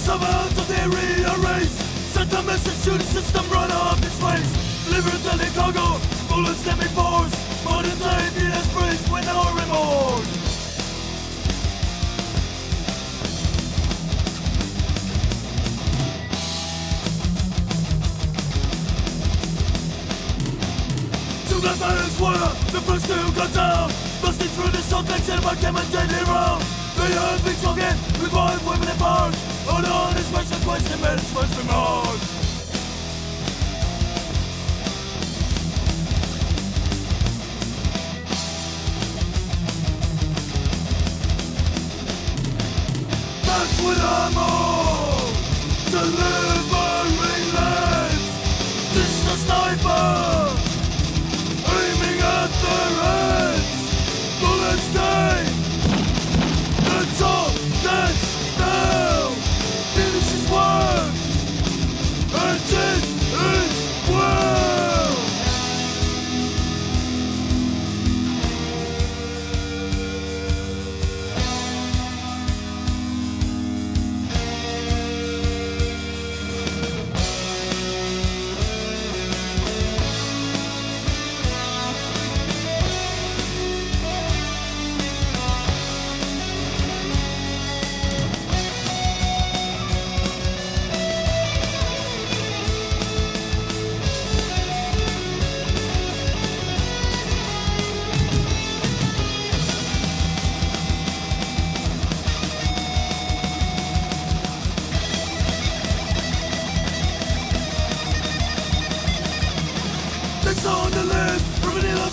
Survivors of the rearranged Sent a message to the system, run off this face Liberty cargo, bullets let me force Modern day Venus breaks with no remorse. Two black were the first to go down. Busting through the decks and came and deadly round They heard big talking wild women in it's much That's what I'm on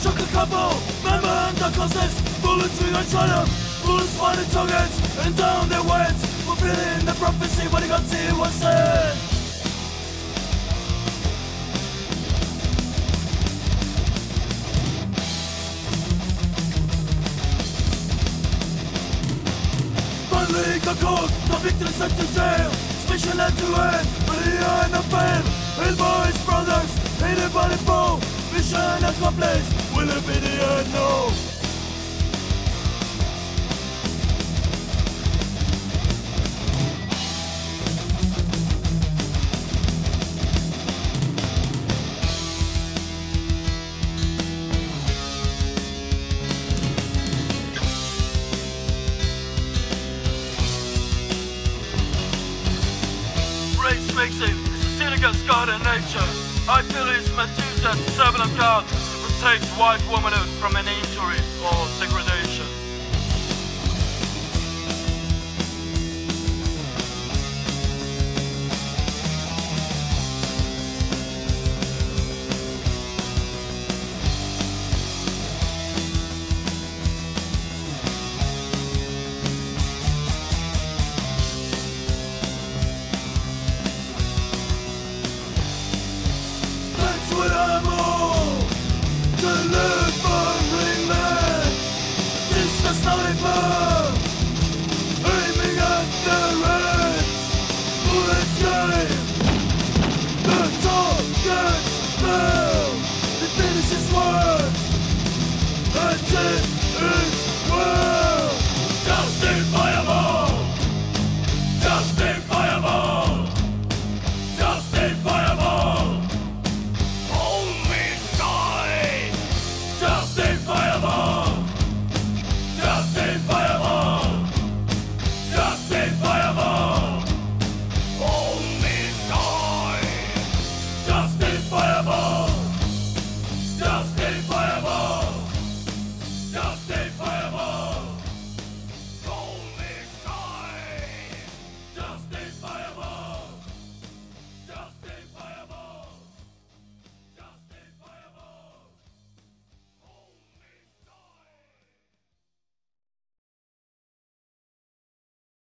Took a couple Member under concepts, bullets we got shot up Bullets finding targets, and down they went Fulfilling the prophecy, what he got see was said Finally got caught, convicted and sent to jail. Special had to end, but he had no fail his brothers, hated by the foe Mission accomplished, will it be the end? No Race sin against God and nature. I feel it's my duty as a servant of God protect white womanhood from an injury or degradation. Heads